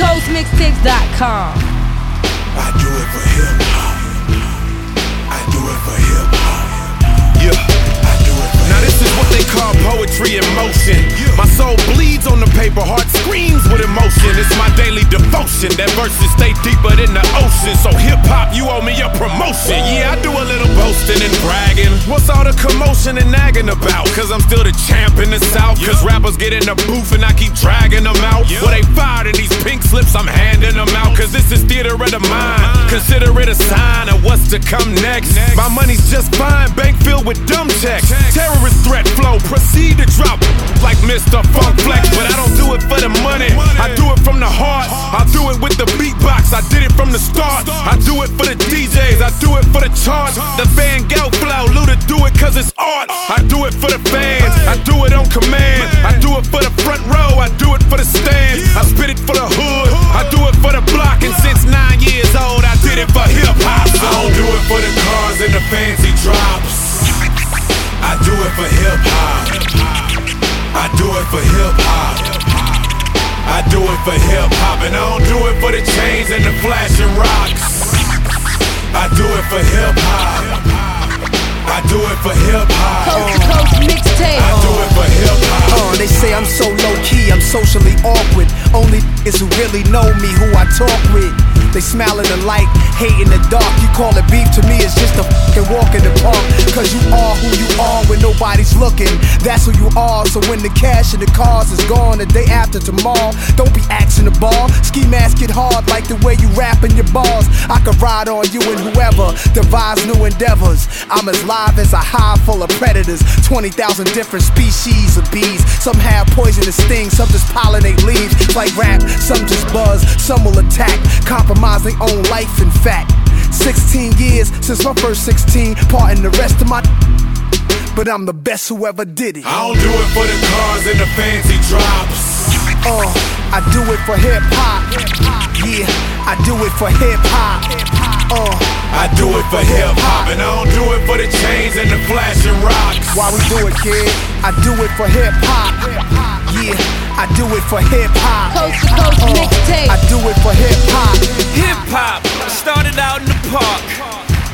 CoastToCoastMixtapes.com. I do it for hip hop. I do it for hip hop. Yeah. I do it for Now this is what they call poetry in motion. My soul bleeds on the paper, heart screams with emotion. It's my daily devotion. That verses stay deeper than the ocean. So hip hop, you owe me a promotion. Yeah, I do a little boasting and bragging. What's all the commotion and nagging about? Cause I'm still the champ in the south. Cause rappers get in the booth and I keep dragging them out. Well, they fired in these I'm handing them out. Cause this is theater of the mind. Consider it a sign of what's to come next. My money's just fine, bank filled with dumb checks. Terrorist threat flow, proceed to drop like Mr. Funk Flex. But I don't do it for the money, I do it from the heart. I do it with the beatbox, I did it from the start. I do it for the DJs, I do it for the charts. The Van Gogh flow, Luda do it cause it's art. I do it for the fans, I do it on command. I do it for the front row, I do it for the stands. I spit it for the for hip hop, and I don't do it for the chains and the flashing they say I'm so low key, I'm socially awkward. Only is who really know me, who I talk with. They smile in the light, hate in the dark. You call it beef to me, it's just a fucking walk in the park. Cause you are who you are when nobody's looking. That's who you are. So when the cash and the cars is gone the day after tomorrow, don't be ball. Ski mask it hard like the way you rapping your bars. I could ride on you and whoever devise new endeavors. I'm as live as a hive full of predators. 20,000 different species of bees. Some have poisonous stings, some just pollinate leaves. Like rap, some just buzz, some will attack. Compromise their own life, in fact. 16 years since my first 16, parting the rest of my. But I'm the best who ever did it. I don't do it for the cars and the fancy drops. I do it for hip hop. Yeah, I do it for hip hop. Uh, I do it for hip hop, and I don't do it for the chains and the flashing rocks. why we do it, kid? I do it for hip hop. Yeah, I do it for hip hop. Coast to Coast Uh, Mixtape. I do it for hip hop. Hip hop started out in the park.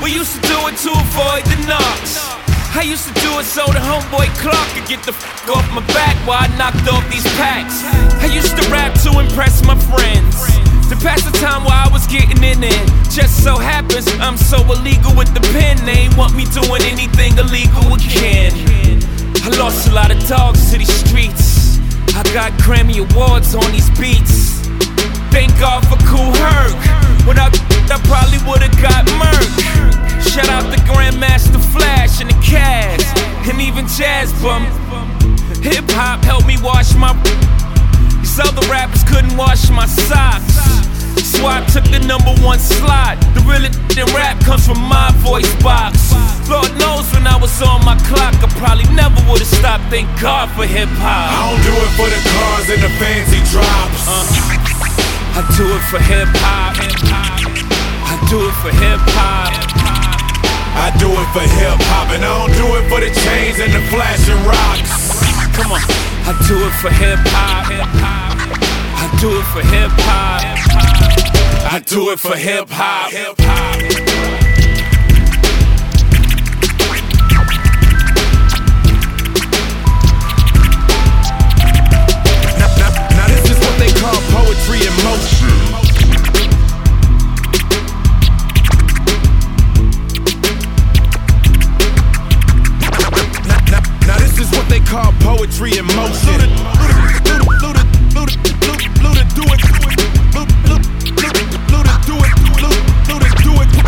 We used to do it to avoid the knocks. I used to do it so the homeboy Clark could get the fuck off my back while I knocked off these packs. I used to rap to impress my friends. To pass the time while I was getting in it. Just so happens I'm so illegal with the pen. They ain't want me doing anything illegal again. I lost a lot of dogs to these streets. I got Grammy Awards on these beats. Thank God for Kool Herc. Without I probably would've got murked. Shout out to Grandmaster Flash and the Cash, and even Jazz Bum. Hip hop helped me wash my. These other rappers couldn't wash my socks. Swap took the number one slot. The real in rap comes from my voice box. Lord knows when I was on my clock, I probably never would've stopped. Thank God for hip hop. I don't do it for the cars and the fancy drops. Uh, I do it for hip hop. I do it for hip hop. I do it for hip hop, and I don't do it for the chains and the flashing rocks. Come on. I do it for hip hop. I do it for hip hop. I do it for hip hop.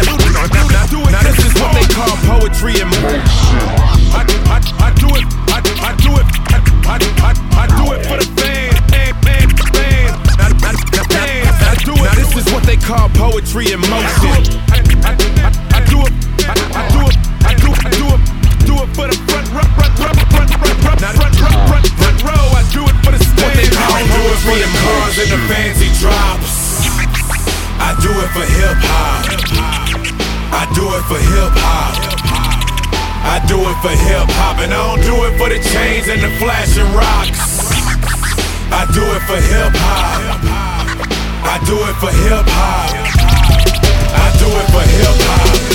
Luda, Luda, do it. Now this is what they call poetry in motion. it for hip hop. I do it for hip hop. I do it for hip hop, and I don't do it for the chains and the flashing rocks. I do it for hip hop. I do it for hip hop. I do it for hip hop.